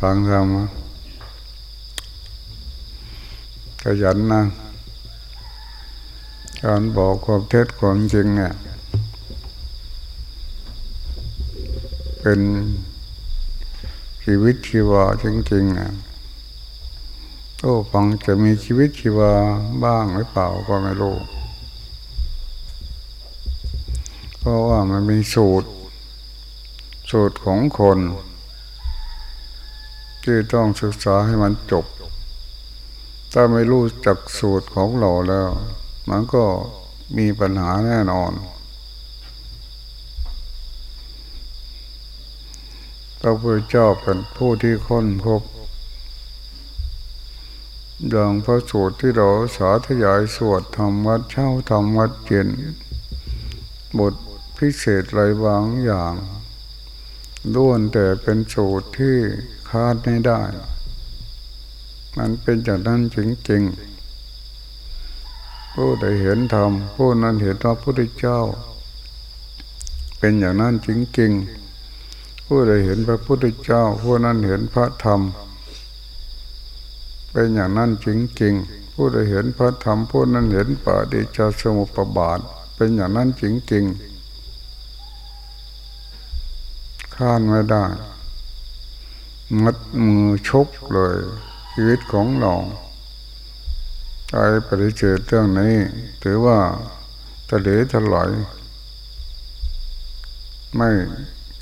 ฟังธรรมขยันนะการบอกความเท็จความจริงเนี่ยเป็นชีวิตชีวาจริงๆนะโอ้ฟังจะมีชีวิตชีวาบ้างหรือเปล่าก็ไม่รู้เพราะว่ามันมีสูตร สูตรของคน ที่ต้องศึกษาให้มันจบ ถ้าไม่รู้จักสูตรของเราแล้ว มันก็มีปัญหาแน่นอนพระพุทธเจ้าเป็นผู้ที่ค้นพบอย่างพระสูตรที่เราสาธยายสวดทำวัดเช่าทำวัดเย็นบทพิเศษอะไรบางอย่างล้วนแต่เป็นสูตรที่ คาดไม่ได้ มันเป็นจากนั้นจริงๆผู้ใดเห็นธรรมผู้นั้นเห็นพระพุทธเจ้า เป็นอย่างนั้นจริงๆผู้ใดเห็นพระพุทธเจ้า ผู้นั้นเห็นพระธรรม เป็นอย่างนั้นจริงๆผู้ใดเห็นพระธรรมผู้นั้นเห็นปาดิจสมุปบาท เป็นอย่างนั้นจริงๆข้านไม่ได้ มัดมือชกเลยชีวิตของเราใจปฏิเสธเรื่องนี้ ถือว่าทะเลถลายไม่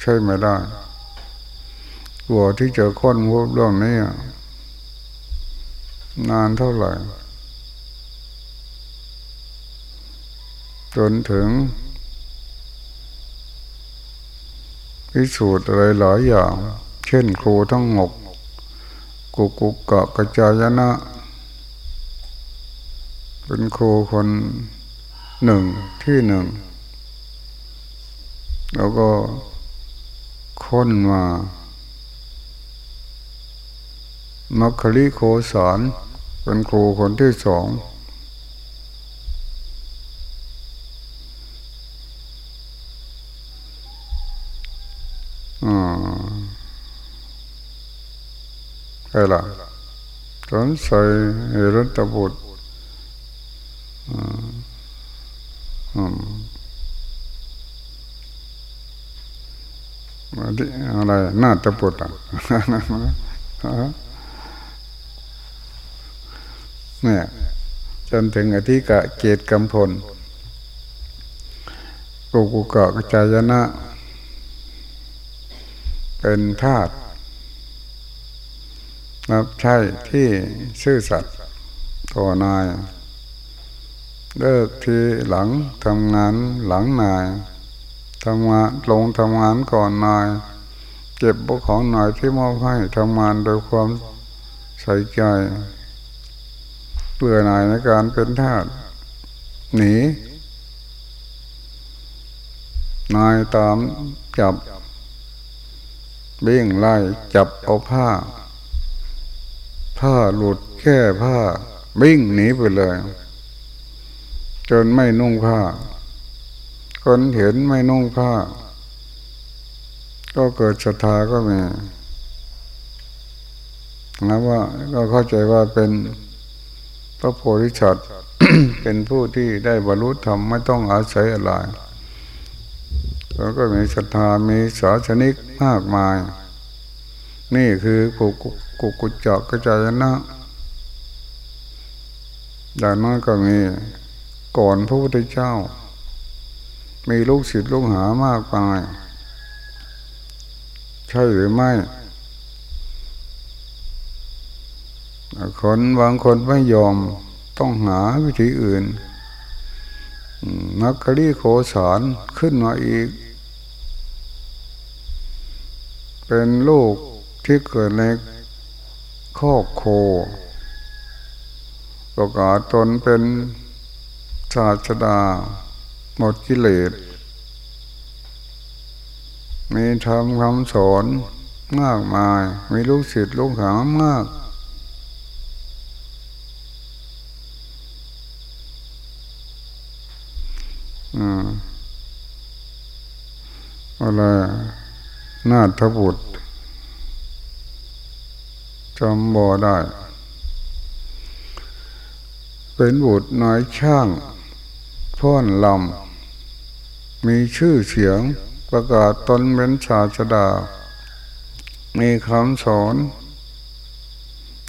ใช่ไม่ได้กลัวที่จะค้นพบเรื่องนี้นานเท่าไหร่ จนถึง พิสูจน์อะไรหลายอย่าง เช่นครูทั้งหกกุกุกะกระจายนะ เป็นครูคนหนึ่งที่หนึ่ง แล้วก็ค้นมามัคคลิโคสารเป็นครูคนที่สอง ใช่ละสนใส่เอรัตบุตรอืมอะไรน่าตะปุตอะเนี่ยจนถึงอธิกะเกตกำพลกุกุกะกจายนะ เป็นธาตุ นับใช่ที่ซื่อสัตย์ต่อนาย เลิกทีหลังทำงานหลังนายทำงานลงทำงานก่อนนาย เก็บบุของนายที่มอบให้ทำงานโดยความใส่ใจเปื่อหน่ายในการเป็นทาสหนีนายตามจับเบี้ยงไล่จับเอาผ้า ผ้าหลุดแค่ผ้าวิ่งหนีไปเลย จนไม่นุ่งผ้า คนเห็นไม่นุ่งผ้า ก็เกิดศรัทธาก็มีนะว่าก็เข้าใจว่าเป็นพระโพธิสัตว์เป็นผู้ที่ได้บรรลุธรรมไม่ต้องอาศัยอะไรแล้วก็มีศรัทธามีศาสนิกมากมาย นี่คือกุก กุกุจักกระจายนะอย่างนั้นก็มีก่อนพระพุทธเจ้า มีลูกศิษย์ลูกหามากมายใช่หรือไม่คนบางคนไม่ยอมต้องหาวิธีอื่นนักกรีโคสารขึ้นมาอีก เป็นลูกที่เกิดใน คอกโค ประกาศตนเป็นศาสดา หมดกิเลส มีธรรมคำสอนมากมาย มีลูกศิษย์ลูกหามากอะไรนาทบุตร จำบ่ได้ เป็นบุตรน้อยช่างพ่อนลำมีชื่อเสียงประกาศตนเป็นชาชดา มีคำสอน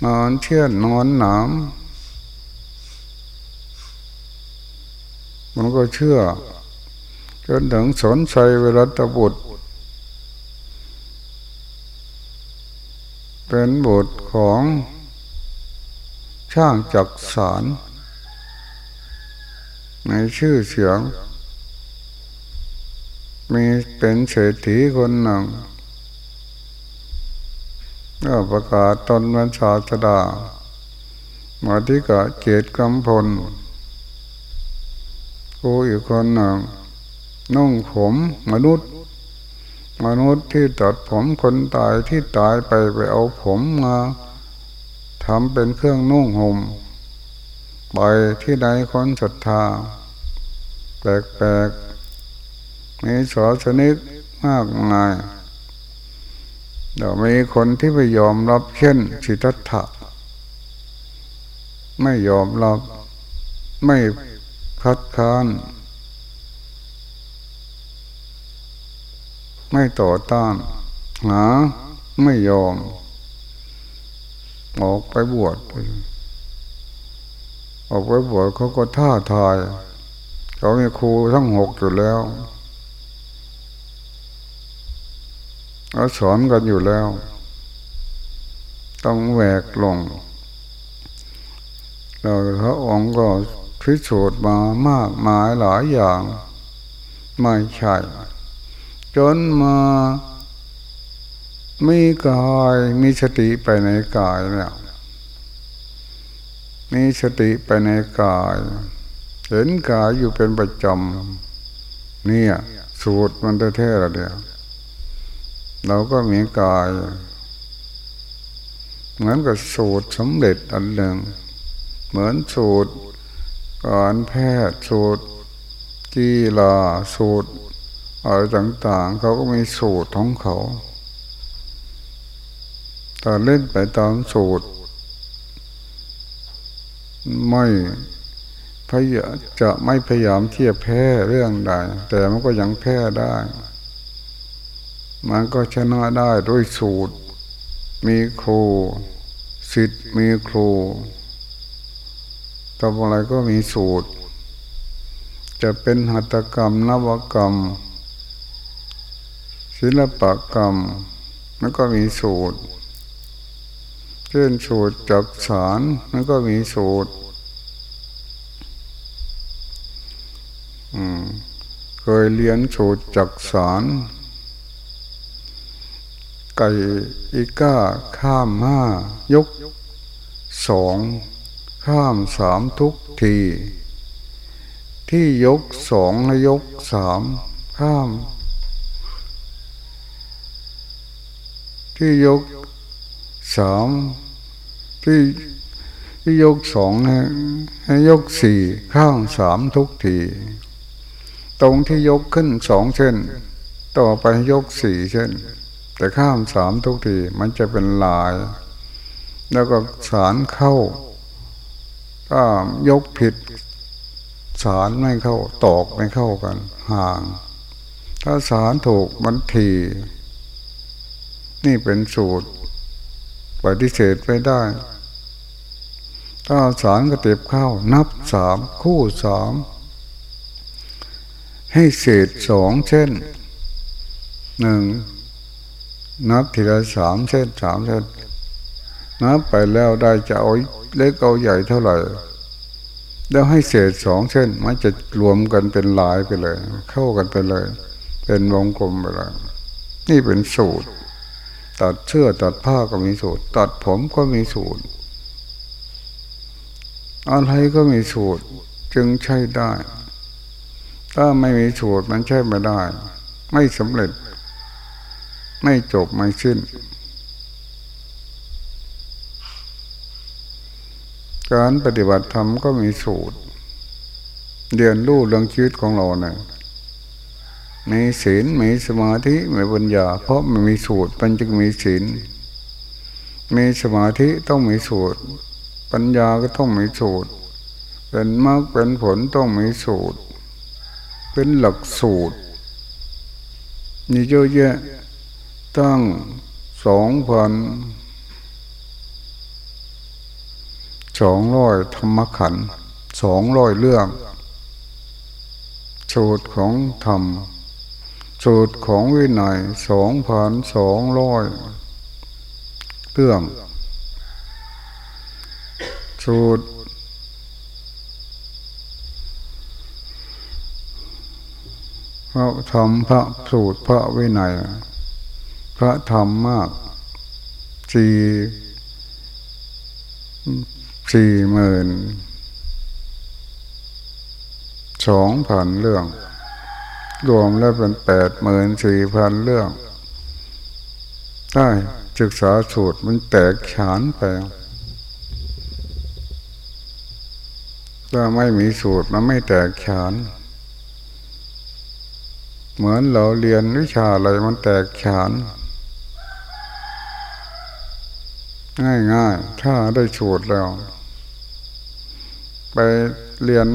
นอนเชื่อนนอนหนามมันก็เชื่อ จนถึงสนใจเวลาตบุตร เป็นบุตรของช่างจักสาร ในชื่อเสียง มีเป็นเศรษฐีคนหนึ่งก็ประกาศตนวันชาตดามาที่กะเกตกำพลกูอีกคนหนึ่งนุ่งผมมนุษย์ มนุษย์ที่ตัดผมคนตายที่ตายไปไปเอาผมมาทำเป็นเครื่องนุ่งห่มไปที่ใดคนศรัทธา แปลกๆมีสอชนิดมากมายเดี๋ยวมีคนที่ไม่ยอมรับเช่นสิทธัตถะไม่ยอมรับ ไม่คัดค้าน ไม่ต่อต้าน หา ไม่ยอม ออกไปบวชออกไปบวชเขาก็ท่าทาย เขามีครูทั้งหกอยู่แล้วเขาสอนกันอยู่แล้ว ต้องแหวกลงเราพระองค์ก็พิสูจน์มามากมายหลายอย่าง ไม่ใช่ จนมามีกายมีสติไปในกายเนี่ยมีสติไปในกาย เห็นกายอยู่เป็นประจำเนี่ยสูตรมันแท้ๆละเดียวเราก็มีกาย เหมือนกับสูตรสำเร็จอันหนึ่ง เหมือนสูตรการแพทย์สูตรกีฬาสูตร อะไรต่างๆ เขาก็มีสูตรของเขาแต่เล่นไปตามสูตร ไม่พยายจะไม่พยายามเทียบแพ้เรื่องใดแต่มันก็ยังแพ้ได้ มันก็ชนะได้ด้วยสูตร มีครูสิทธิ์มีครูทำอะไรก็มีสูตร จะเป็นหัตถกรรมนวกรรม ศิลปกรรมมันก็มีสูตรเช่นสูตรจักสารมันก็มีสูตรเคยเรียนสูตรจักสารไก่อีก้า ข้ามห้ายกสองข้ามสามทุกที ที่ยกสองและยกสามข้าม ที่ยกสามที่ที่ยกสองให้ยกสี่ข้ามสามทุกที ตรงที่ยกขึ้นสองเช่นต่อไปยกสี่เช่นแต่ข้ามสามทุกทีมันจะเป็นลาย แล้วก็สารเข้าถ้ายกผิด สารไม่เข้าตอกไม่เข้ากัน ห่าง ถ้าสารถูกมันที นี่เป็นสูตรปฏิเสธไม่ได้ ถ้าสารกระเต็บเข้านับสามคู่สามให้เศษสองเช่นหนึ่งนับทีละสามเส้นสามเส้นนับไปแล้วได้จะเอาเล็กเอาใหญ่เท่าไหร่ แล้วให้เศษสองเส้นมันจะรวมกันเป็นลายไปเลย เข้ากันไปเลย เป็นวงกลมไปเลยนี่เป็นสูตร ตัดเสื้อตัดผ้าก็มีสูตร ตัดผมก็มีสูตร อะไรก็มีสูตร จึงใช้ได้ ถ้าไม่มีสูตรมันใช้ไม่ได้ ไม่สำเร็จ ไม่จบไม่สิ้น การปฏิบัติธรรมก็มีสูตร เรียนรู้เรื่องชีวิตของเราเนี่ย มีศีลมีสมาธิมีปัญญา เพราะมันมีสูตรมันจึงมีศีลมีสมาธิต้องมีสูตร ปัญญาก็ต้องมีสูตร เป็นมรรคเป็นผลต้องมีสูตร เป็นหลักสูตรนี่เยอะแยะตั้งสองพันสองร้อยธรรมขันสองร้อยเรื่องสูตรของธรรม สูตรของวินัยสองพันสองร้อยเรื่อง สูตร พระธรรมพระสูตรพระวินัย พระธรรมมากสี่สี่หมื่นสองพันเรื่อง รวมแล้วเป็นแปดหมื่นสี่พันเรื่องได้ศึกษาสูตรมันแตกฉานไปถ้าไม่มีสูตรมันไม่แตกฉาน เหมือนเราเรียนวิชาอะไรมันแตกฉาน ง่ายๆ ถ้าได้สูตรแล้ว ไปเรียน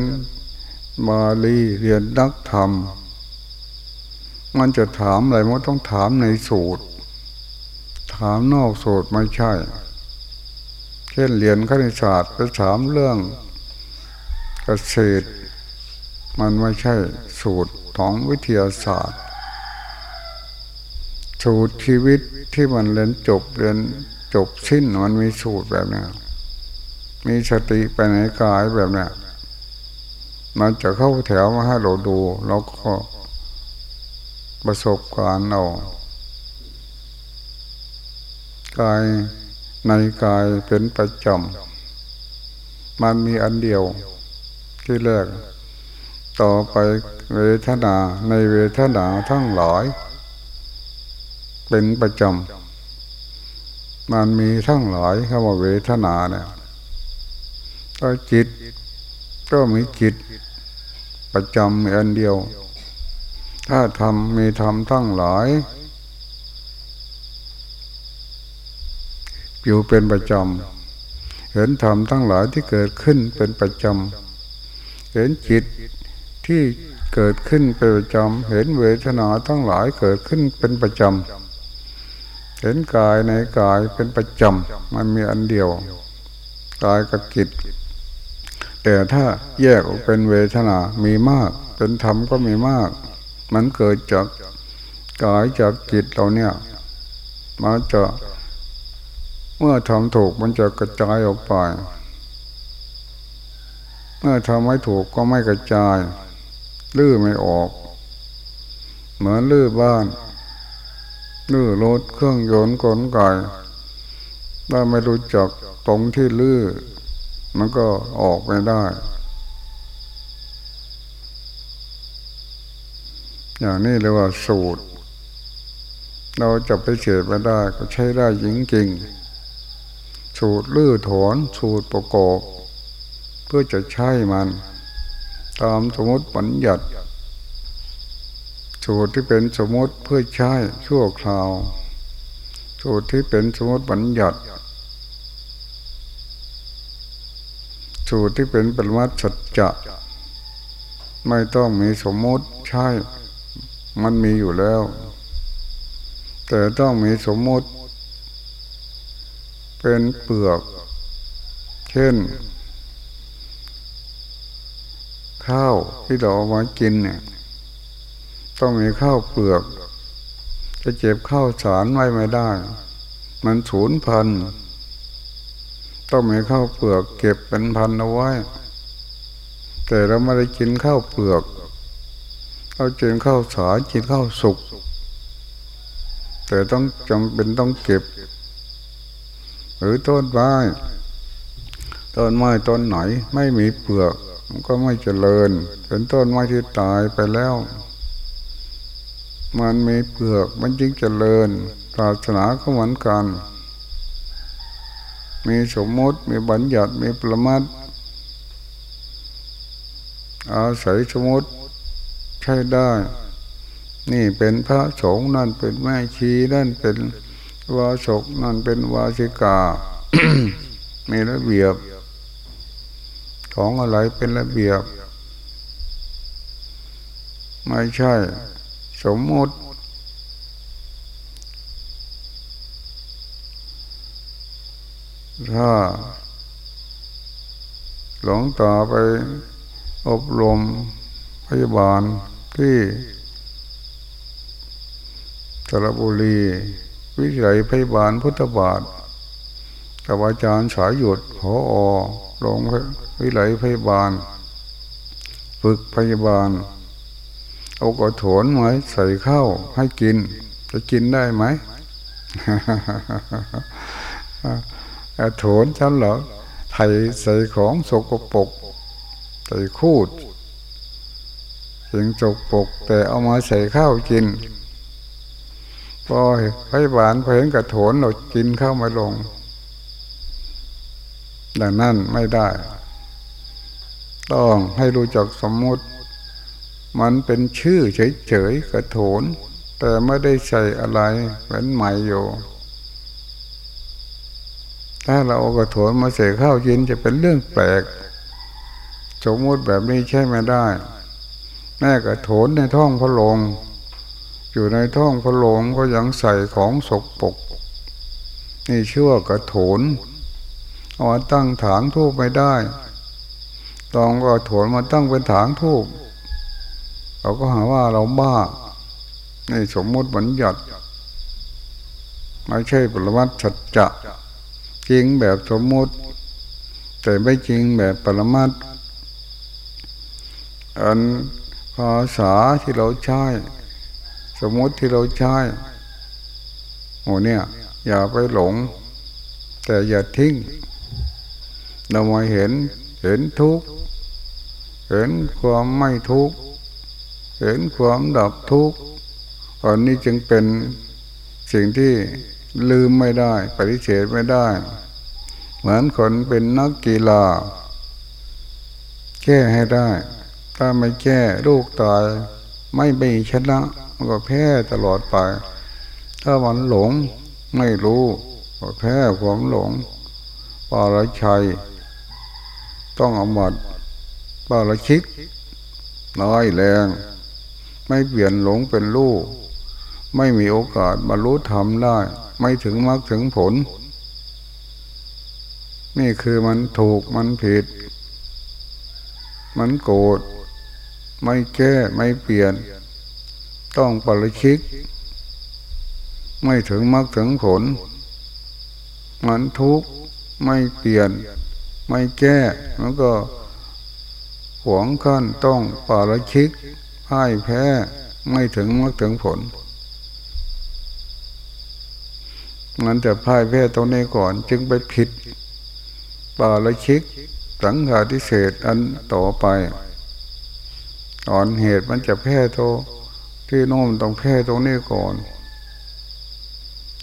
มาลีเรียนนักธรรม มันจะถามอะไรมันต้องถามในสูตร ถามนอกสูตรไม่ใช่ เช่นเรียนคณิตศาสตร์ไปถามเรื่องเกษตร มันไม่ใช่สูตรของวิทยาศาสตร์ สูตรชีวิตที่มันเรียนจบเรียนจบสิ้นมันมีสูตรแบบนี้มีสติไปไหนกายแบบนี้มันจะเข้าแถวมาให้เราดูเราก็ ประสบการณ์เรากายในกายเป็นประจำมันมีอันเดียวที่แรก ต่อไปเวทนาในเวทนาทั้งหลาย เป็นประจำมันมีทั้งหลายคำว่าเวทนาเนี่ยก็จิตก็มีจิตประจำมีอันเดียว ถ้าทำมีทำทั้งหลายอยู่เป็นประจำ เห็นธรรมทั้งหลายที่เกิดขึ้นเป็นประจำ เห็นจิตที่เกิดขึ้นเป็นประจำ เห็นเวทนาทั้งหลายเกิดขึ้นเป็นประจำ เห็นกายในกายเป็นประจำ มันมีอันเดียว กายกับจิต แต่ถ้าแยกออกเป็นเวทนา มีมาก เป็นธรรมก็มีมาก มันเกิดจากกายจากจิตเราเนี่ยมาจะเมื่อทำถูกมันจะกระจายออกไป เมื่อทำไม่ถูกก็ไม่กระจายลื้อไม่ออก เหมือนลื้อบ้านลื้อรถเครื่องยนต์กลไกถ้าไม่รู้จักตรงที่ลื้อมันก็ออกไม่ได้ อย่างนี้เรียกว่าสูตร เราจะไปเฉดไม่ได้ก็ใช้ได้จริงๆ สูตรลื้อถอนสูตรประกอบ เพื่อจะใช้มัน ตามสมมติปัญญัติสูตรที่เป็นสมมติเพื่อใช้ชั่วคราว สูตรที่เป็นสมมติปัญญัติสูตรที่เป็นปรมัตสัจจะไม่ต้องมีสมมติใช่ มันมีอยู่แล้ว แต่ต้องมีสมมติ เป็นเปลือก เช่น ข้าวที่เราเอามากินเนี่ย ต้องมีข้าวเปลือก จะเจ็บข้าวสารไว้ไม่ได้ มันสูญพัน ต้องมีข้าวเปลือก เก็บเป็นพันเอาไว้ แต่เราไม่ได้กินข้าวเปลือก เรากินข้าวสากินข้าวสุก แต่ต้องจำเป็นต้องเก็บ หรือต้นไม้ต้นไม้ต้นไหนไม่มีเปลือกมันก็ไม่เจริญ เป็นต้นไม้ที่ตายไปแล้ว มันมีเปลือกมันจึงเจริญศาสนาก็เหมือนกัน มีสมมติมีบัญญัติมีประมัดอาศัยสมมติ ใช้ได้ นี่เป็นพระสงฆ์นั่นเป็นแม่ชีนั่นเป็นวาสกนั่นเป็นวาสิกามีระเบียบ ของอะไรเป็นระเบียบ ไม่ใช่ สมมุติถ้าหลงตาไปอบรมพยาบาล ที่สระบุรี วิจัยพยาบาลพุทธบาทกับอาจารย์สายหยุดพออลงวิไลพยาบาล ฝึกพยาบาล เอากระโถนไว้ใส่ข้าวให้กิน จะกินได้ไหมกระโถนฉันเหรอไถใส่ของสกปรกใส่คูด สิ่งสกปกแต่เอามาใส่ข้าวกินพอพยาบาลพอเห็นกระโถนเรากินข้าวม่ลง ดังนั้นไม่ได้ ต้องให้รู้จักสมมุติ มันเป็นชื่อเฉยๆกระโถน แต่ไม่ได้ใส่อะไรเป็นใหม่อยู่ถ้าเราเอากระโถนมาใส่ข้าวเย็นจะเป็นเรื่องแปลก สมมติแบบนี้ใช่ไม่ได้ แม่กระโถนในท้องพระลง อยู่ในท้องพระลงก็ยังใส่ของสกปรกนี่เชื่อกระโถนเอาตั้งถางทูบไม่ได้ตองก็ถนมาตั้งเป็นถางทูบเราก็หาว่าเราบ้าในสมมติบัญญัติไม่ใช่ปรมัตสัจจะจริงแบบสมมติ แต่ไม่จริงแบบปรมัตอันาษาที่เราใช้ สมมติที่เราใช้โอ้เนี่ย อย่าไปหลง แต่อย่าทิ้ง เรามาเห็นเห็นทุกข์เห็นความไม่ทุกข์เห็นความดับทุกข์อันนี้จึงเป็นสิ่งที่ลืมไม่ได้ ปฏิเสธไม่ได้ เหมือนคนเป็นนักกีฬาแก้ให้ได้ ถ้าไม่แก้ลูกตาย ไม่ไปชนะ มันก็แพ้ตลอดไป ถ้ามันหลงไม่รู้ก็แพ้ความหลงปาราชัย ต้องอมัดบาลชิกน้อยแรง ไม่เปลี่ยนหลงเป็นลูก ไม่มีโอกาสบรรลุธรรมได้ ไม่ถึงมรรคถึงผล นี่คือมันถูกมันผิด มันโกรธ ไม่แก้ไม่เปลี่ยน ต้องปริชิก ไม่ถึงมรรคถึงผล มันทุกข์ไม่เปลี่ยน ไม่แก้แล้วก็หวงขั้นต้องปราชิกพ่ายแพ้ไม่ถึงมรรคถึงผลมันจะพ่ายแพ้ตรงนี้ก่อน จึงไปผิดปาราชิก สังฆาทิเศษอันต่อไป อ่อนเหตุมันจะแพ้โทที่โน้มต้องแพ้ตรงนี้ก่อน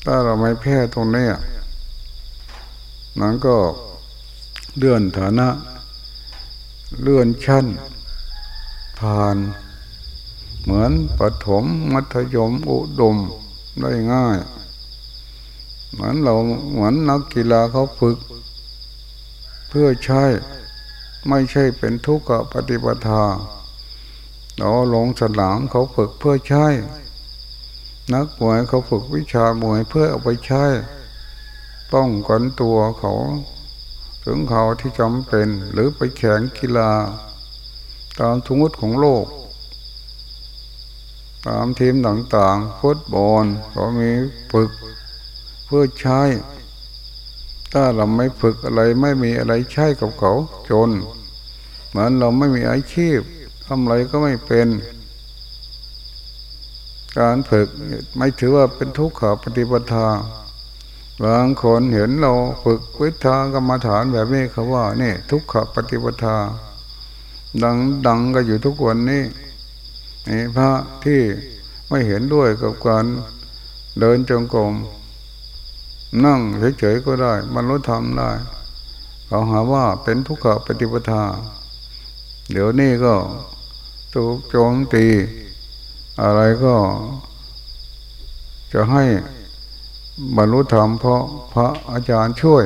ถ้าเราไม่แพ้ตรงนี้มันก็เลื่อนฐานะ เลื่อนชั้น ผ่าน เหมือนปฐมมัธยมอุดมได้ง่าย เหมือนเราเหมือนนักกีฬาเขาฝึก เพื่อใช้ ไม่ใช่เป็นทุกข์ปฏิปทา เราลงสนามเขาฝึกเพื่อใช้ นักมวยเขาฝึกวิชามวยเพื่อเอาไปใช้ ป้องกันตัวเขา ถึงเขาที่จำเป็นหรือไปแข่งกีฬา ตามทุมุตของโลก ตามทีมต่างๆฟุตบอลเขามีฝึกเพื่อใช้ ถ้าเราไม่ฝึกอะไรไม่มีอะไรใช้กับเขาจน เหมือนเราไม่มีอาชีพ ทำอะไรก็ไม่เป็น การฝึกไม่ถือว่าเป็นทุกข์ปฏิปทาบางคนเห็นเราฝึกวิชากรรมฐานแบบนี้เขาว่านี่ทุกขปฏิปทา ดังดังก็อยู่ทุกวันนี้นี่พระที่ไม่เห็นด้วยกับการเดินจงกรมนั่งเฉยๆก็ได้บรรลุธรรมได้เขาหาว่าเป็นทุกขปฏิปทา เดี๋ยวนี้ก็ ถูกโจมตี อะไรก็จะให้บรรลุธรรมเพราะพระอาจารย์ช่วย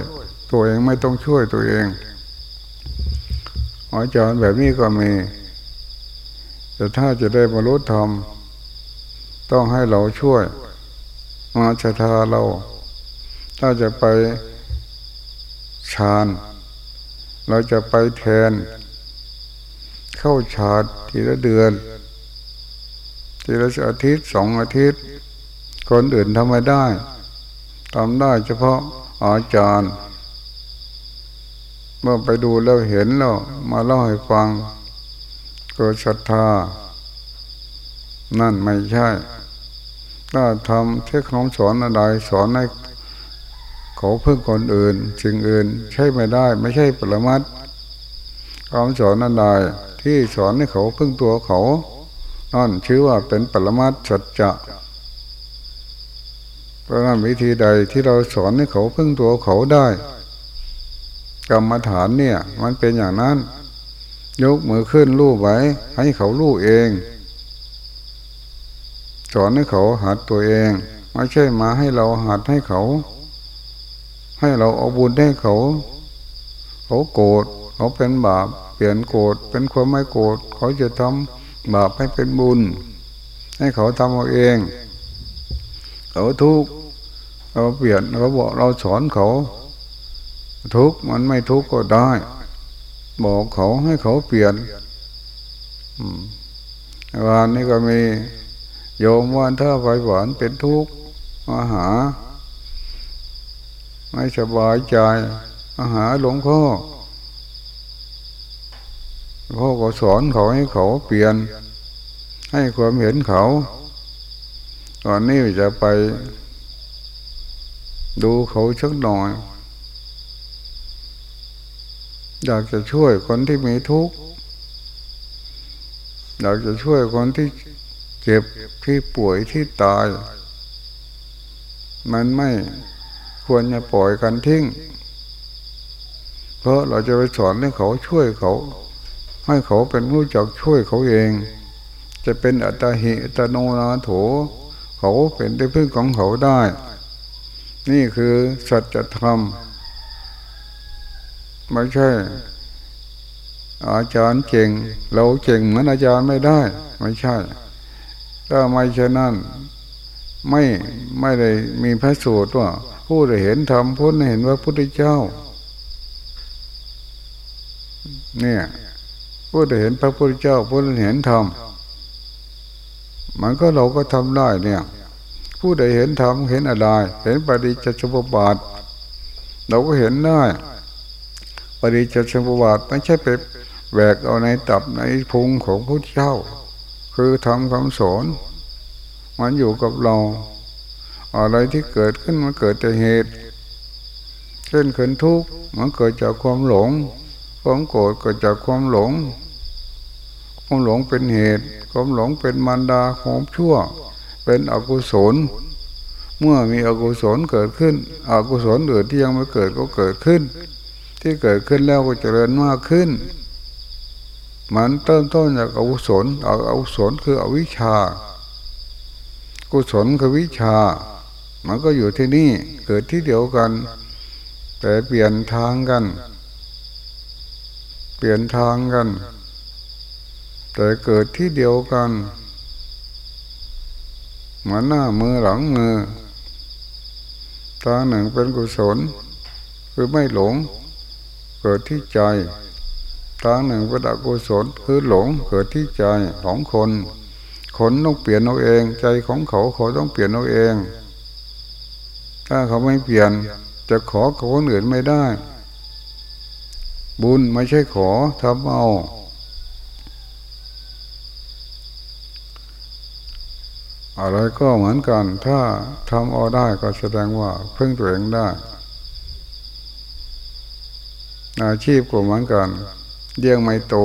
ตัวเองไม่ต้องช่วยตัวเอง อาจารย์แบบนี้ก็มี แต่ถ้าจะได้บรรลุธรรม ต้องให้เราช่วย มาชะทาเรา ถ้าจะไปฌาน เราจะไปแทน เข้าฌานทีละเดือน ทีละอาทิตย์สองอาทิตย์ คนอื่นทำไม่ได้ทำได้เฉพาะอาจารย์ เมื่อไปดูแล้วเห็นแล้ว มาเล่าให้ฟังเกิดศรัทธา นั่นไม่ใช่ ถ้าทำเทคโนสอนอะไรสอนให้เขาพึ่งคนอื่นสิ่งอื่น ใช่ไม่ได้ ไม่ใช่ปรมัตคำสอนนั่นใด ที่สอนให้เขาพึ่งตัวเขานั่นชื่อว่าเป็นปรมัตสัจจะเพราะนั้นวิธีใดที่เราสอนให้เขาพึ่งตัวเขาได้กรรมฐานเนี่ย มันเป็นอย่างนั้น ยกมือขึ้นลู่ไว้ ให้เขาลู่เอง สอนให้เขาหัดตัวเอง ไม่ใช่มาให้เราหัดให้เขา ให้เราเอาบุญให้เขา เขาโกรธเขาเป็นบาป ปลี่ยนโกรธเป็นความไม่โกรธเขาจะทำบาปให้เป็นบุญ ให้เขาทำเอาเอง เขาทุกข์เราเปลี่ยนเราบอกเราสอนเขา ทุกข์มันไม่ทุกข์ก็ได้ บอกเขาให้เขาเปลี่ยนวันนี้ก็มีโยมวันถ้าไฟหวานเป็นทุกข์มาหา ไม่สบายใจมาหาหลวงพ่อ พ่อก็สอนเขาให้เขาเปลี่ยน ให้ความเห็นเขา ตอนนี้จะไป ดูเขาชักหน่อย อยากจะช่วยคนที่มีทุกข์อยากจะช่วยคนที่เจ็บที่ป่วยที่ตาย มันไม่ควรจะปล่อยกันทิ้ง เพราะเราจะไปสอนให้เขาช่วยเขา ให้เขาเป็นรู้จักช่วยเขาเอง จะเป็นอัตหิอัตโนนาโถ เขาเป็นได้พึ่งของเขาได้ นี่คือสัจธรรมไม่ใช่ อาจารย์เก่ง เราเก่งเหมือนอาจารย์ไม่ได้ ไม่ใช่ ถ้าไม่เช่นนั้นไม่ไม่ได้มีพระสูตรว่าผู้ได้เห็นธรรมผู้ได้เห็นว่าพุทธเจ้า เนี่ย ผู้ได้เห็นพระพุทธเจ้าผู้ได้เห็นธรรมมันก็เราก็ทำได้เนี่ย ผู้ใดเห็นธรรมเห็นอะไร เห็นปฏิจจสมุปบาท เราก็เห็นได้ปฏิจจสมุปบาทไม่ใช่ไปแบกเอาในตับในพุงของพระเจ้า คือทำคำสอนมันอยู่กับเรา อะไรที่เกิดขึ้นมันเกิดจากเหตุเช่นเขินทุกข์มันเกิดจากความหลง ความโกรธเกิดจากความหลง ความหลงเป็นเหตุ ความหลงเป็นมารดาของชั่ว เป็นอกุศล เมื่อมีอกุศลเกิดขึ้น อกุศลอื่นที่ยังไม่เกิดก็เกิดขึ้น ที่เกิดขึ้นแล้วก็เจริญมากขึ้น มันเริ่มต้นจากอกุศลอกุศลคืออวิชชา กุศลคือวิชา มันก็อยู่ที่นี่เกิดที่เดียวกัน แต่เปลี่ยนทางกัน เปลี่ยนทางกัน แต่เกิดที่เดียวกันเหมือนหน้ามือหลังมือทาหนึ่งเป็นกุศล คือไม่หลง เกิดที่ใจทาหนึ่งเป็นอกุศลคือหลงเกิดที่ใจของคน คนต้องเปลี่ยนเอาเอง ใจของเขาเขาต้องเปลี่ยนเอาเอง ถ้าเขาไม่เปลี่ยน จะขอคนอื่นไม่ได้ บุญไม่ใช่ขอทำเอา อะไรก็เหมือนกัน ถ้าทำเอาได้ก็แสดงว่าเพึ่งตัวเองได้ อาชีพก็เหมือนกันเลี้ยงไม่โต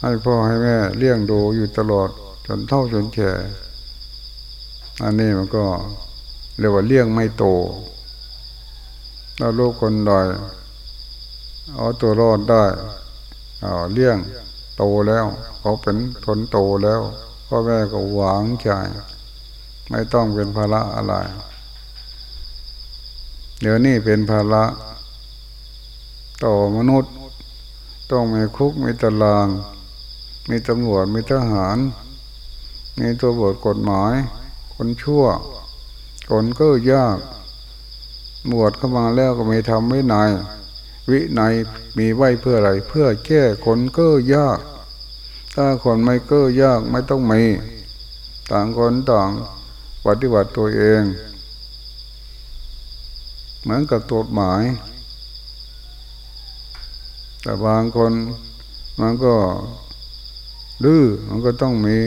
ให้พ่อให้แม่เลี้ยงดูอยู่ตลอดจนเท่าจนแก่อันนี้มันก็เรียกว่าเลี้ยงไม่โตถ้าลูกคนใดเอาตัวรอดได้เเลี้ยงโตแล้ว เขาเป็นคนโตแล้ว พ่อแม่ก็หวังใจไม่ต้องเป็นภาระอะไร เดี๋ยวนี้เป็นภาระ ต่อมนุษย์ ต้องมีคุกมีตาราง มีตำรวจมีทหาร มีตัวบทกฎหมาย คนชั่ว คนก็ยากบวชเข้ามาแล้วก็ไม่ทำไม่นายวิในมีไว้เพื่ออะไร เพื่อแก้คนก้อยาก ถ้าคนไม่เก้อยากไม่ต้องมี ต่างคนต่างปฏิบัติตัวเอง เหมือนกับตัวหมาย แต่บางคนมันก็ดื้อมันก็ต้องมี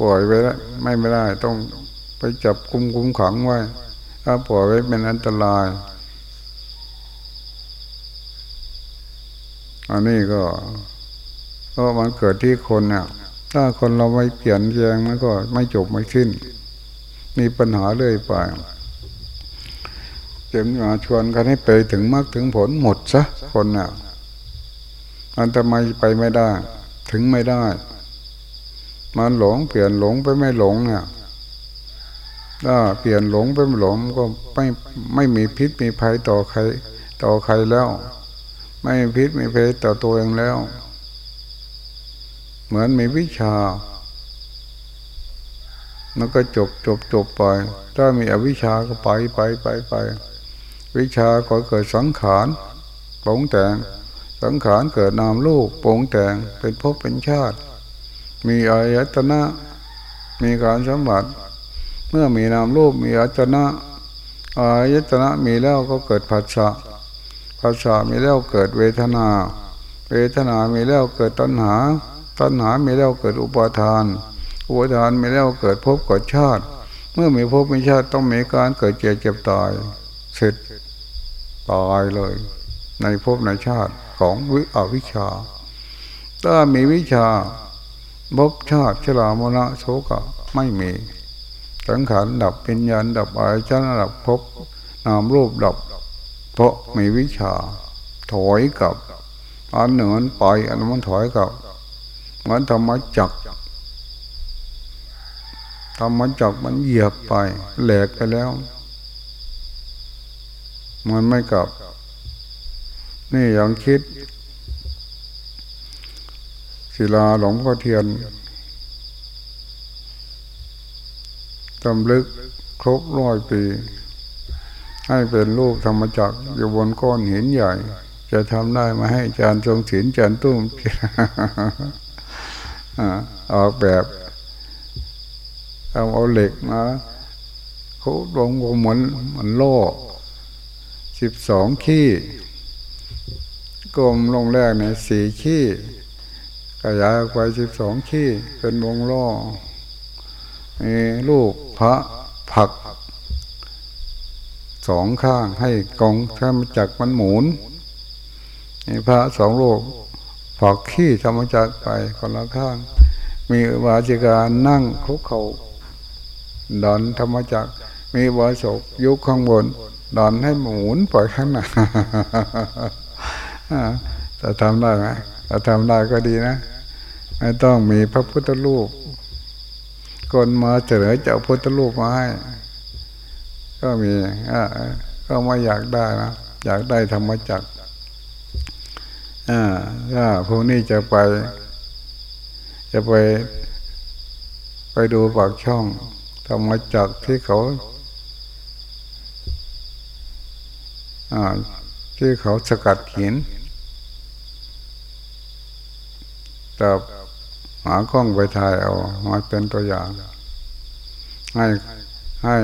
ปล่อยไปแล้วไม่ไม่ได้ต้องไปจับคุมคุมขังไว้ ถ้าปล่อยไว้เป็นอันตราย อันนี้ก็ก็มันเกิดที่คนเนี่ยถ้าคนเราไม่เปลี่ยนแปลงมันก็ไม่จบไม่สิ้น มีปัญหาเรื่อยไปเจ็มมาชวนกันให้ไปถึงมากถึงผลหมดซะคนเนี่ยอันทำไมไปไม่ได้ ถึงไม่ได้ มันหลงเปลี่ยนหลงไปไม่หลงเนี่ยถ้าเปลี่ยนหลงเป็นหลงก็ไม่ไม่มีพิษมีภัยต่อใคร ต่อใครแล้ว ไม่พิษไมีภัยต่อตัวเองแล้ว เหมือนมีวิชา มันก็จบจบจบไป ถ้ามีอวิชาก็ไปไปไปไป วิชาก็เกิดสังขารปงแต่ง สังขารเกิดนามลูกปงแต่งเป็นภพเป็นชาติ มีอายตนะ มีการสมบัติเมื่อมีนามรูปมีอาจนะอายตนะมีแล้วก็เกิดผัสสะ ผัสสะมีแล้วเกิดเวทนา เวทนามีแล้วเกิดตัณหา ตัณหามีแล้วเกิดอุปาทาน อุปาทานมีแล้วเกิดภพกิดชาติ เมื่อมีภพมีชาติต้องมีการเกิดเจ็บเจ็บตาย เสร็จตายเลย ในภพในชาติของวิอวิชา ถ้ามีวิชาภพชาติชรามรณะโศกะไม่มีสังขารดับปัญญาดับอายชนะดับภพนามรูปดับ เพราะมีวิชา ถอยกับอันหนึ่งมันไปอันมันถอยกับมือนธรรมจักธรรมจักมันเหยียบไป แหลกไปแล้ว มันไม่กลับ นี่ยังคิด ศิลาหลวงพ่อเทียนจำลึกครบร้อยปี ให้เป็นรูปธรรมจักรอยู่บนก้อนหินใหญ่ จะทำได้มาให้จานทรงศิลจานตุ้มออกแบบเอาเอาเหล็กมาเขาลงเหมือนเหมือนโล่สิบสองขี้กลมลงแรกในสี่ขี้ขยายออกไปสิบสองขี้เป็นวงล้อมีลูกพระผัก สองข้างให้กองถ้ามาจากมันหมุนมีพระสองโลกผักขี้ธรรมจักไปคนละข้าง มีวาจิกานั่งคุกเขาดันธรรมจักมีวาศกยุคข้างบนดันให้หมุนปล่อยข้างหน้าจะทำได้ไหมถ้าทำได้ก็ดีนะ ไม่ต้องมีพระพุทธรูปคนมาเฉลยจะเอาพุทธรูปมาให้ ก็มีก็ไม่อยากได้นะอยากได้ธรรมจักรถ้าพวกนี้จะไป จะไป ไปดูปากช่องธรรมจักรที่เขาที่เขาสกัดหินแต่หากล้องไปถ่ายเอามาเป็นตัวอย่าง ให้ให้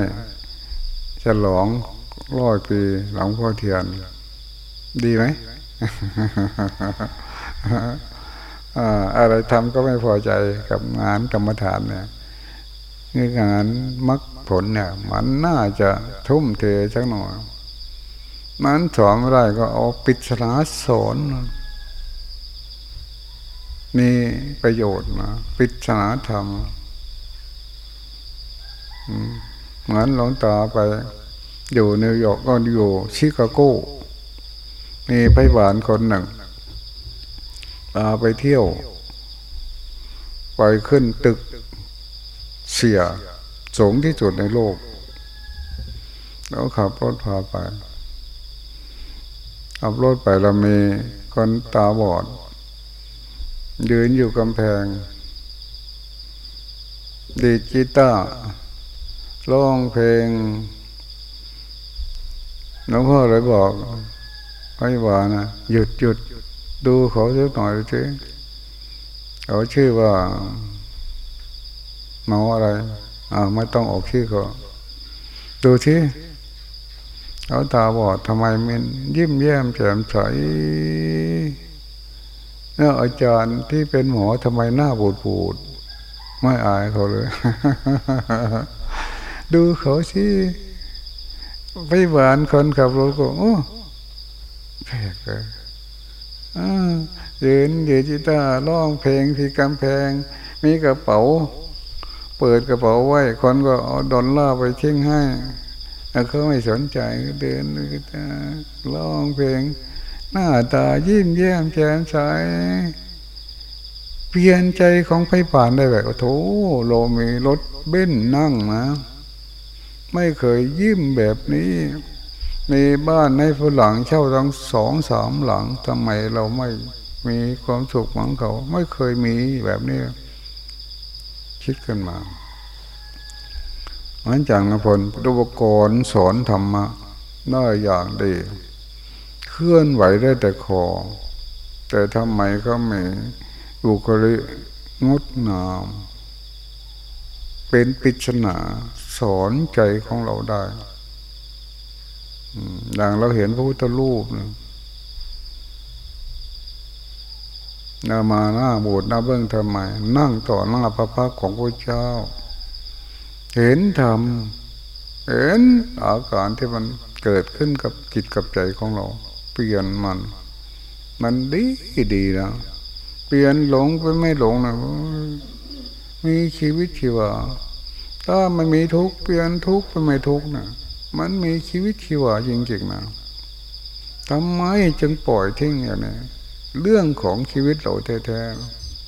ฉลองร้อยปีหลังพ่อเทียน ดีไหมอะไรทำก็ไม่พอใจกับงานกรรมฐานเนี่ยงานมักผลเนี่ย มันน่าจะทุ่มเทสักหน่อยมันสอนไม่ได้ก็เอาปิศนาสอนมีประโยชน์นะปิศนาธรรม เหมือนหลวงตาไป อยู่นิวยอร์กก็อยู่ชิคาโกมีไพบานคนหนึ่งพาไปเที่ยว ไปขึ้นตึกเสียสูงที่สุดในโลก แล้วขับรถพาไปขับรถไปเรามีคนตาบอดยืนอยู่กำแพง ดีจิตา ร้องเพลงหลวงพ่อเลยบอกให้ว่านะหยุดหยุดดูเขาสักหน่อยสิเขาชื่อว่าเมาอะไรอ่าไม่ต้องออกชื่อเขาดูทีเขาตาบอดทำไมมันยิ้มแย้มแจ่มใสเนี่ยอาจารย์ที่เป็นหมอทำไมหน้าบูดบูดไม่อายเขาเลย ดูเขาสิไปหวานคนขับรถก็โอ้แปลกเลยยืนยืนจิตาร้องเพลงที่กำแพง มีกระเป๋า เปิดกระเป๋าไว้ คนก็เอาดอลลาร์ไปเชิงให้แล้วเขาไม่สนใจก็เดินก็จะร้องเพลง หน้าตายิ้มแย้มแจ่มใสเปลี่ยนใจของไฟผ่านได้แบบโอ้โถโลมีรถเบ้นนั่งนะ ไม่เคยยิ้มแบบนี้ในบ้านในฝรั่งเช่าทั้งสองสามหลังทำไมเราไม่มีความสุขเหมือนเขา ไม่เคยมีแบบนี้ คิดขึ้นมาอันจากนพลอุปกรณ์สอนธรรมะได้อย่างดี เคลื่อนไหวได้แต่คอ แต่ทำไมก็ไม่บุคลิงดงาม เป็นปิศนา สอนใจของเราได้อย่างเราเห็นพระพุทธรูปนะนามาหน้าบสถ์หน้าเบื้องทำไม นั่งต่อหน้าพระพักของพระเจ้า เห็นธรรมเห็นอาการที่มันเกิดขึ้นกับจิตกับใจของเรา เปลี่ยนมัน มันดีดีนะเปลี่ยนหลงไปไม่หลงนะมีชีวิตชีวา ถ้ามันมีทุกข์เปลี่ยนทุกข์ไปไม่ทุกข์นะมันมีชีวิตชีวาจริงๆนะทำไมจึงปล่อยทิ้งอย่างนี้เรื่องของชีวิตเราแท้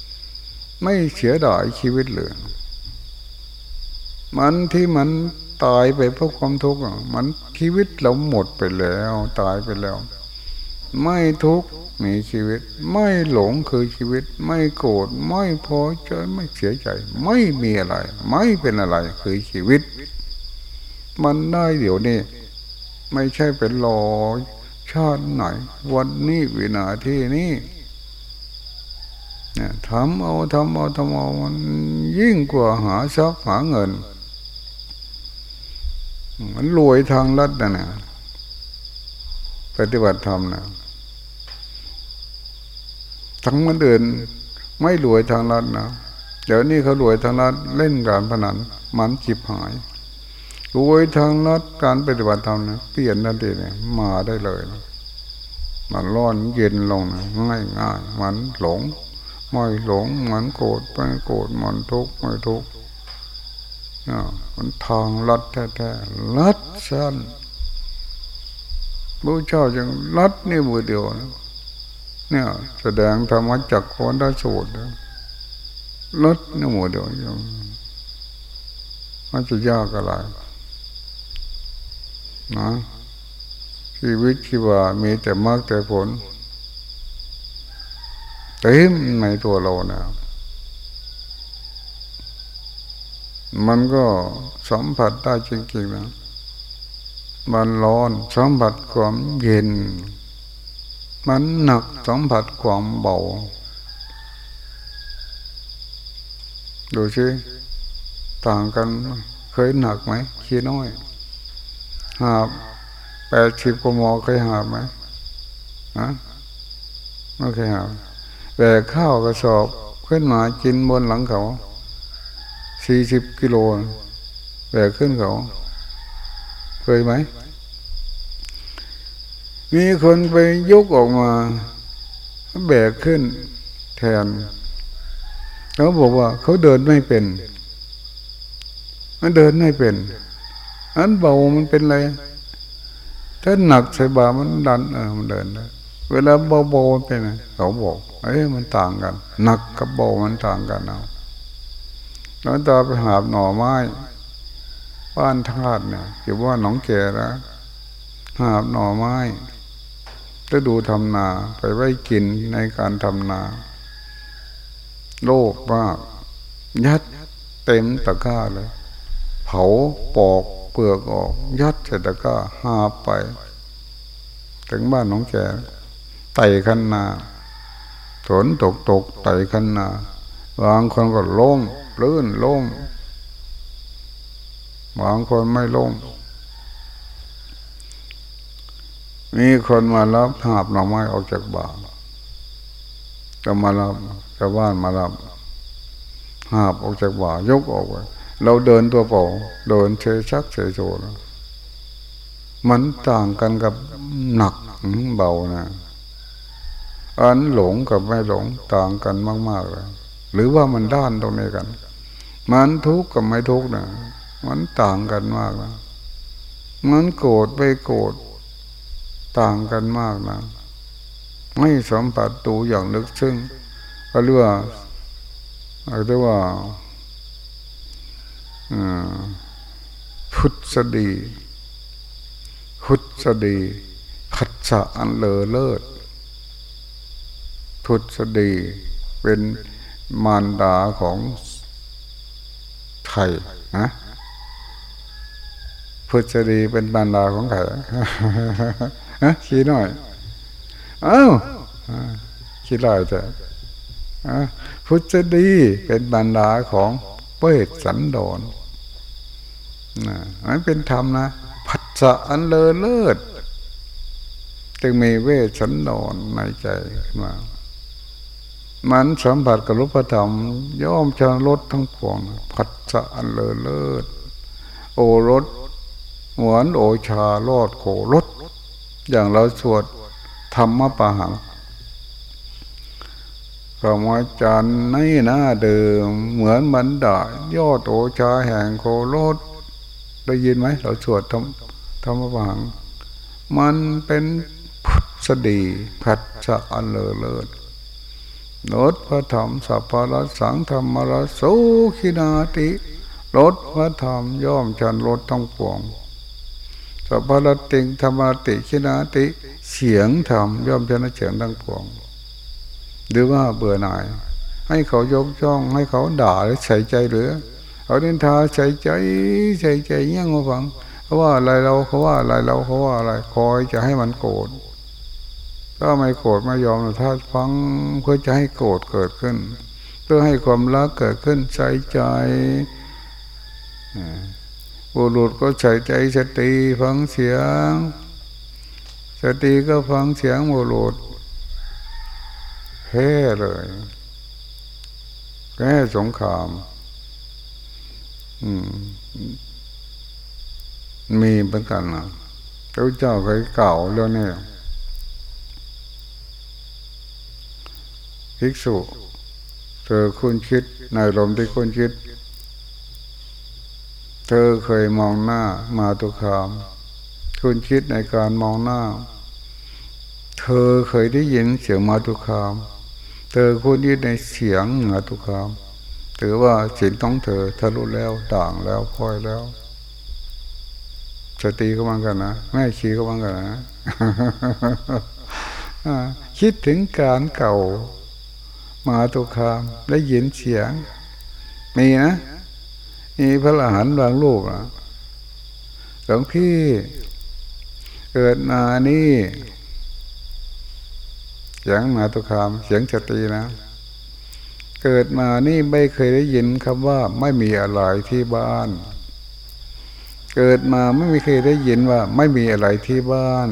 ๆไม่เสียดายชีวิตเลยมันที่มันตายไปเพราะความทุกข์มันชีวิตเราหมดไปแล้ว ตายไปแล้ว ไม่ทุกข์มีชีวิต ไม่หลงคือชีวิต ไม่โกรธไม่พอใจไม่เสียใจ ไม่มีอะไร ไม่เป็นอะไรคือชีวิต มันได้เดี๋ยวนี้ไม่ใช่เป็นรอชาติไหน วันนี้วินาทีนี้นทำเอาทำเอาทำเอามันยิ่งกว่าหาทรัพย์หาเงิน มันรวยทางลัดนะเนี่ยปฏิบัติธรรมนะ ทั้งมันเดินไม่รวยทางลัดนะเดี๋ยวนี้เขารวยทางลัดเล่นการพนันมันจิบหายรวยทางลัดการปฏิบัติธรรมนะเปลี่ยนนั่นเองมาได้เลยนะมันร้อนเย็นลงนะง่ายง่ายมันหลงไม่หลงมันโกรธไม่โกรธมันทุกข์ไม่ทุกข์มันทางลัดแท้ๆลัดสั้นพระเจ้าจึงลัดนี่มือเดียวนะ เนี่ยแสดงธรรมจักรคนได้สูตรลดนี่มือเดียวมันจะยากอะไรนะชีวิตชีวามีแต่มากแต่ผลเต็มในตัวเรานะมันก็สัมผัสได้จริงๆนะมันร้อนสัมผัสความเย็น มันหนักสัมผัสความเบา ดูสิต่างกันเคยหนักไหมขี้น้อยหาบแปดสิบกมเคยหาบไหมฮะไม่เคยหาบแบกข้าวกระสอบขึ้นมากินบนหลังเขาสี่สิบกิโลแบกขึ้นเขา เคยไหม มีคนไปยกออกมา แบกขึ้นแทน เขาบอกว่าเขาเดินไม่เป็น มันเดินไม่เป็นอันเบามันเป็นอะไรถ้าหนักใส่บามันดันเออมันเดินได้เวลาเบาๆเป็นไงเขาบอกเอ้ยมันต่างกัน หนักกับเบามันต่างกันเอาหลวตาไปหาบหน่อไม้บ้านธาตุเนี่ยอยู่ว่าหนองแก่แล้วหาบหน่อไม้ จะดูทำนา ไปไว้กินในการทำนา โลกมาก ยัดเต็มตะกร้าเลย เผาปอกเปลือกออก ยัดใส่ตะกร้าหาไป ถึงบ้านน้องแกไต่ขันนาฝนตกตกไต่ขันนาบางคนก็ล่งลื่นล่งบางคนไม่ล่ง มีคนมารับหาบหน่อไม้ออกจากบ้านก็มารับชาวบ้านมารับหาบออกจากบ่ายกออกไปเราเดินตัวเปล่าเดินเชยชักเชยโจนะมันต่างกันกับหนักเบานะอันหลงกับไม่หลงต่างกันมากๆเลยหรือว่ามันด้านตรงนี้กัน มันทุกข์กับไม่ทุกข์นะมันต่างกันมากนะมันโกรธไม่โกรธ ต่างกันมากนะ ไม่สัมผัสตูอย่างลึกซึ้งก็เรียกว่าเรียกว่าพุทธดีพุทธดีผัสสะอันเลอเลิศพุทธดีเป็นมารดาของไทยนะพุทธดีเป็นมารดาของไทย ฮะขี้หน่อย เอ้าขี้ลอยแต่พุทธดีเป็นบรรดาของเวทสันโดษนะมันเป็นธรรมนะผัสสะอันเลอเลิศจึงมีเวทสันโดษในใจขึ้นมามันสัมผัสกับรูปธรรม ย่อมชนลดทั้งปวงผัสสะอันเลอเลิศโอรสเหมือนโอชาลอดโครส อย่างเราสวดธรรมปะหังพระมจารย์ในหน้าเดิม เหมือนมันดายอดโอชาแห่งโคโลดได้ยินไหมเราสวดธรรมธรรมบัง มันเป็นพุทธดีผัดสะอันเลอเลิศลดพระธรรมสัพพะสังธรรมรสุขินาติลดพระธรรมย่อมชันลดทั้งปวง สัพพะติงธรรมติขินาติเสียงธรรมย่อมชันเสียงทั้งปวง หรือว่าเบื่อหน่าย ให้เขายกช่อง ให้เขาด่าหรือใส่ใจหรือเขาเนินทาใส่ใจใส่ใจเงี้ยมาฟังเขาว่าอะไรเราเขาว่าอะไรเราเขาว่าอะไรคอยจะให้มันโกรธถ้าไม่โกรธไม่ยอมถ้าฟังเพื่อจะให้โกรธเกิดขึ้น เพื่อให้ความรักเกิดขึ้นใส่ใจ บุรุษก็ใส่ใจสติฟังเสียง สติก็ฟังเสียงบุรุษแพ้เลยแพ้สงคราม อืม มีเหมือนกันนะพระเจ้าเคยเก่าเรื่องนี้ภิกษุ เธอคุณคิดในลมที่คุณคิด เธอเคยมองหน้ามาตุคาม คุณคิดในการมองหน้า เธอเคยได้ยินเสียงมาตุคาม เธอคุณยืดในเสียงหาทุกคำถือว่าสิ่งต้องเธอทะลุแล้วต่างแล้วพอยแล้วสติก็มันกันนะแม่ชีก็มันกันนะคิดถึงการเก่า มาตุคามได้ยินเสียง มีนะ มีพระอรหันต์บางลูกนะหลวงพี่เกิดมานี่เสียงมาตุคามเสียงสตินะ เกิดมานี่ไม่เคยได้ยินคำว่าไม่มีอะไรที่บ้าน เกิดมาไม่มีเคยได้ยินว่า ไม่มีอะไรที่บ้าน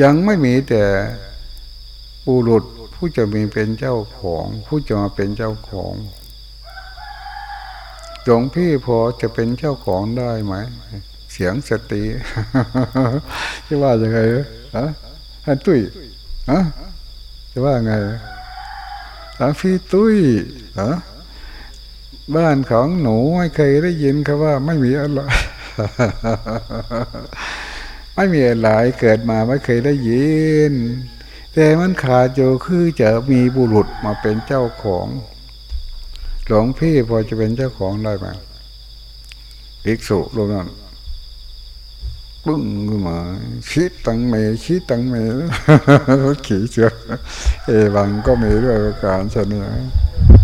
ยังไม่มีแต่ปุรุษผู้จะมีเป็นเจ้าของ ผู้จะมาเป็นเจ้าของ หลวงพี่พอจะเป็นเจ้าของได้ไหม เสียงสติจะว่าอย่างไรฮะอันตุ้ยฮะจะว่าไงหลังพี่ตุ้ยฮะบ้านของหนูไม่เคยได้ยินคำว่า ไม่มีอะไรไม่มีอะไรเกิดมาไม่เคยได้ยิน แต่มันขาดอยู่คือจะมีบุรุษมาเป็นเจ้าของ หลวงพี่พอจะเป็นเจ้าของได้ไหมภิกษุรูปนั้นปึ้งขึ้นมาชีตังเมชีตังเมขี่เสือเอวังก็มีด้วยการชนิด